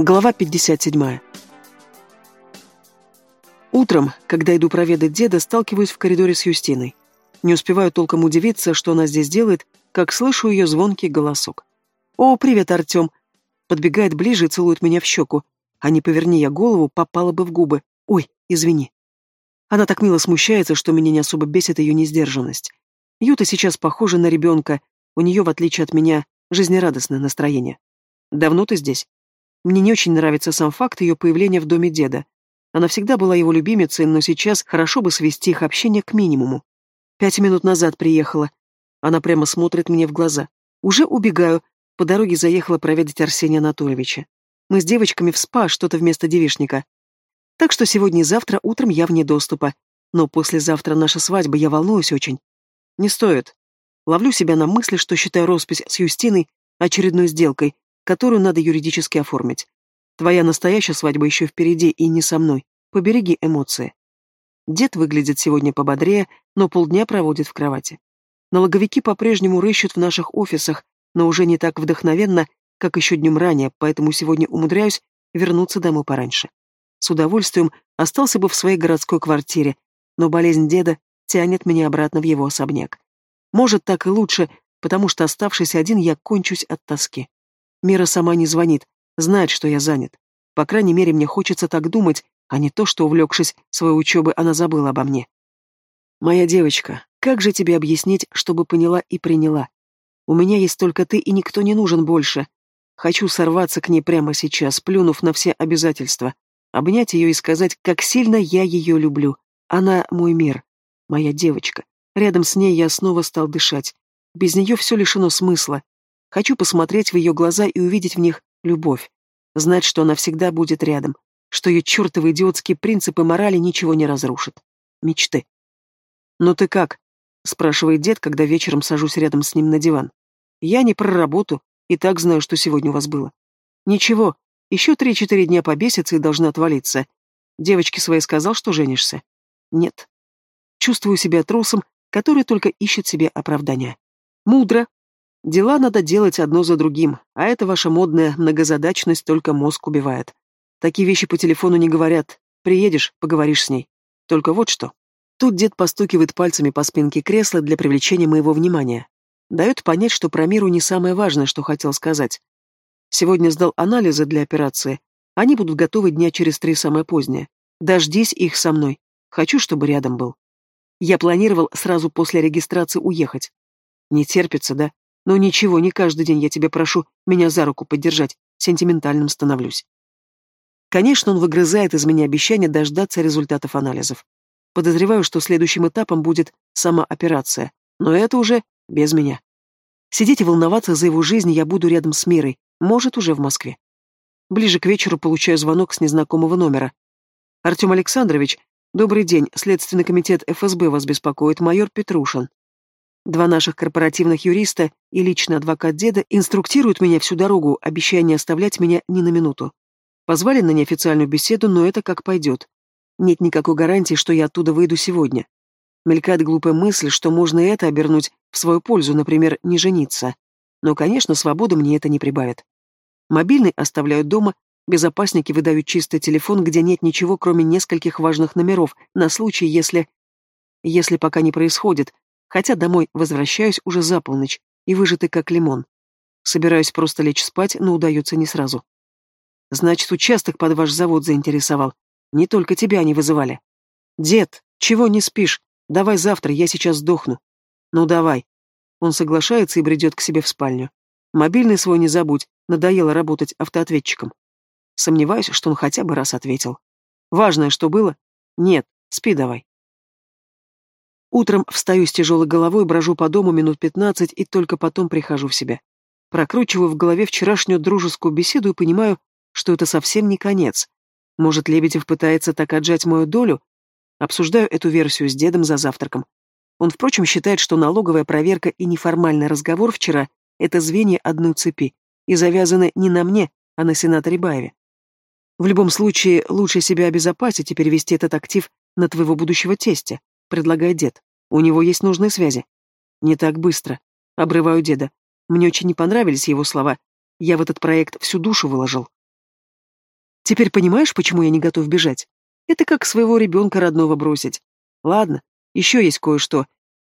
Глава 57. Утром, когда иду проведать деда, сталкиваюсь в коридоре с Юстиной. Не успеваю толком удивиться, что она здесь делает, как слышу ее звонкий голосок. «О, привет, Артем!» Подбегает ближе и целует меня в щеку. А не поверни я голову, попала бы в губы. «Ой, извини». Она так мило смущается, что меня не особо бесит ее несдержанность. Юта сейчас похожа на ребенка, у нее, в отличие от меня, жизнерадостное настроение. «Давно ты здесь?» Мне не очень нравится сам факт ее появления в доме деда. Она всегда была его любимицей, но сейчас хорошо бы свести их общение к минимуму. Пять минут назад приехала. Она прямо смотрит мне в глаза. Уже убегаю. По дороге заехала проведать Арсения Анатольевича. Мы с девочками в спа, что-то вместо девишника. Так что сегодня и завтра утром я вне доступа. Но послезавтра наша свадьба, я волнуюсь очень. Не стоит. Ловлю себя на мысли, что считаю роспись с Юстиной очередной сделкой, которую надо юридически оформить. Твоя настоящая свадьба еще впереди и не со мной. Побереги эмоции. Дед выглядит сегодня пободрее, но полдня проводит в кровати. Налоговики по-прежнему рыщут в наших офисах, но уже не так вдохновенно, как еще днем ранее, поэтому сегодня умудряюсь вернуться домой пораньше. С удовольствием остался бы в своей городской квартире, но болезнь деда тянет меня обратно в его особняк. Может, так и лучше, потому что, оставшись один, я кончусь от тоски. Мира сама не звонит, знает, что я занят. По крайней мере, мне хочется так думать, а не то, что, увлекшись своей учебой, она забыла обо мне. Моя девочка, как же тебе объяснить, чтобы поняла и приняла? У меня есть только ты, и никто не нужен больше. Хочу сорваться к ней прямо сейчас, плюнув на все обязательства, обнять ее и сказать, как сильно я ее люблю. Она мой мир, моя девочка. Рядом с ней я снова стал дышать. Без нее все лишено смысла. Хочу посмотреть в ее глаза и увидеть в них любовь. Знать, что она всегда будет рядом, что ее чертовы идиотские принципы морали ничего не разрушат. Мечты. «Ну ты как?» — спрашивает дед, когда вечером сажусь рядом с ним на диван. «Я не про работу, и так знаю, что сегодня у вас было». «Ничего, еще три-четыре дня побесится и должна отвалиться. Девочке своей сказал, что женишься?» «Нет». Чувствую себя трусом, который только ищет себе оправдания. Мудро, Дела надо делать одно за другим, а эта ваша модная многозадачность только мозг убивает. Такие вещи по телефону не говорят. Приедешь, поговоришь с ней. Только вот что. Тут дед постукивает пальцами по спинке кресла для привлечения моего внимания. Дает понять, что про миру не самое важное, что хотел сказать. Сегодня сдал анализы для операции. Они будут готовы дня через три самое позднее. Дождись их со мной. Хочу, чтобы рядом был. Я планировал сразу после регистрации уехать. Не терпится, да? Но ничего, не каждый день я тебя прошу меня за руку поддержать, сентиментальным становлюсь. Конечно, он выгрызает из меня обещание дождаться результатов анализов. Подозреваю, что следующим этапом будет сама операция, но это уже без меня. Сидеть и волноваться за его жизнь я буду рядом с Мирой, может, уже в Москве. Ближе к вечеру получаю звонок с незнакомого номера. «Артем Александрович, добрый день, Следственный комитет ФСБ вас беспокоит, майор Петрушин. Два наших корпоративных юриста и лично адвокат деда инструктируют меня всю дорогу, обещая не оставлять меня ни на минуту. Позвали на неофициальную беседу, но это как пойдет. Нет никакой гарантии, что я оттуда выйду сегодня. Мелькает глупая мысль, что можно и это обернуть в свою пользу, например, не жениться. Но, конечно, свободы мне это не прибавит. Мобильный оставляют дома, безопасники выдают чистый телефон, где нет ничего, кроме нескольких важных номеров, на случай, если... Если пока не происходит, хотя домой возвращаюсь уже за полночь и выжатый как лимон. Собираюсь просто лечь спать, но удается не сразу. Значит, участок под ваш завод заинтересовал. Не только тебя они вызывали. Дед, чего не спишь? Давай завтра, я сейчас сдохну. Ну давай. Он соглашается и бредет к себе в спальню. Мобильный свой не забудь, надоело работать автоответчиком. Сомневаюсь, что он хотя бы раз ответил. Важное, что было? Нет, спи давай. Утром встаю с тяжелой головой, брожу по дому минут пятнадцать и только потом прихожу в себя. Прокручиваю в голове вчерашнюю дружескую беседу и понимаю, что это совсем не конец. Может, Лебедев пытается так отжать мою долю? Обсуждаю эту версию с дедом за завтраком. Он, впрочем, считает, что налоговая проверка и неформальный разговор вчера — это звенья одной цепи, и завязаны не на мне, а на сенаторе Баеве. В любом случае, лучше себя обезопасить и перевести этот актив на твоего будущего тестя, предлагает дед. У него есть нужные связи. Не так быстро. Обрываю деда. Мне очень не понравились его слова. Я в этот проект всю душу выложил. Теперь понимаешь, почему я не готов бежать? Это как своего ребенка родного бросить. Ладно, еще есть кое-что.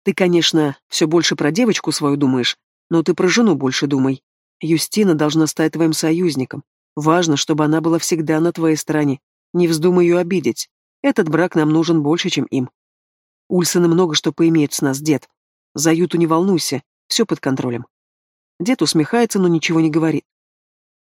Ты, конечно, все больше про девочку свою думаешь, но ты про жену больше думай. Юстина должна стать твоим союзником. Важно, чтобы она была всегда на твоей стороне. Не вздумай ее обидеть. Этот брак нам нужен больше, чем им. Ульсены много что поимеют с нас, дед. За Юту не волнуйся, все под контролем. Дед усмехается, но ничего не говорит.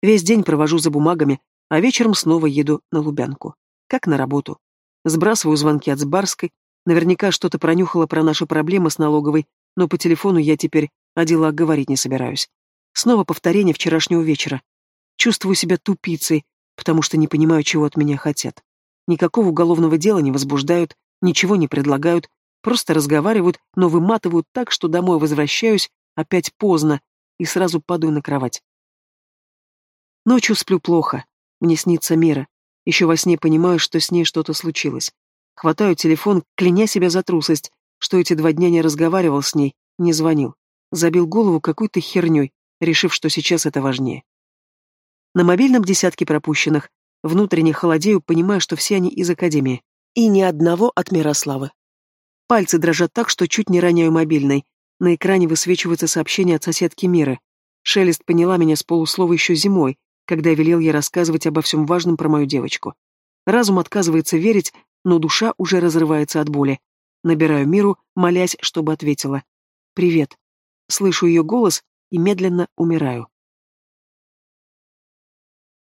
Весь день провожу за бумагами, а вечером снова еду на Лубянку. Как на работу. Сбрасываю звонки от Сбарской. Наверняка что-то пронюхала про наши проблемы с налоговой, но по телефону я теперь о делах говорить не собираюсь. Снова повторение вчерашнего вечера. Чувствую себя тупицей, потому что не понимаю, чего от меня хотят. Никакого уголовного дела не возбуждают, ничего не предлагают, просто разговаривают, но выматывают так, что домой возвращаюсь опять поздно и сразу падаю на кровать. Ночью сплю плохо, мне снится Мира. Еще во сне понимаю, что с ней что-то случилось. Хватаю телефон, кляня себя за трусость, что эти два дня не разговаривал с ней, не звонил. Забил голову какой-то херней, решив, что сейчас это важнее. На мобильном десятки пропущенных. Внутренне холодею, понимая, что все они из Академии. И ни одного от Мирославы. Пальцы дрожат так, что чуть не роняю мобильный. На экране высвечивается сообщение от соседки Миры. Шелест поняла меня с полуслова еще зимой, когда велел ей рассказывать обо всем важном про мою девочку. Разум отказывается верить, но душа уже разрывается от боли. Набираю Миру, молясь, чтобы ответила. «Привет». Слышу ее голос и медленно умираю.